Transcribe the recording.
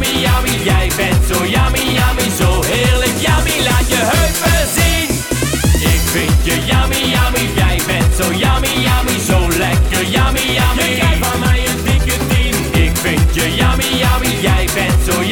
yummy, yummy, jij bent zo yummy, yummy, zo heerlijk yummy, laat je heupen zien. Ik vind je yummy, yummy, jij bent zo yummy, yummy, zo lekker yummy, yummy. Je mij een dikke. Ik vind je yummy, yummy, jij bent zo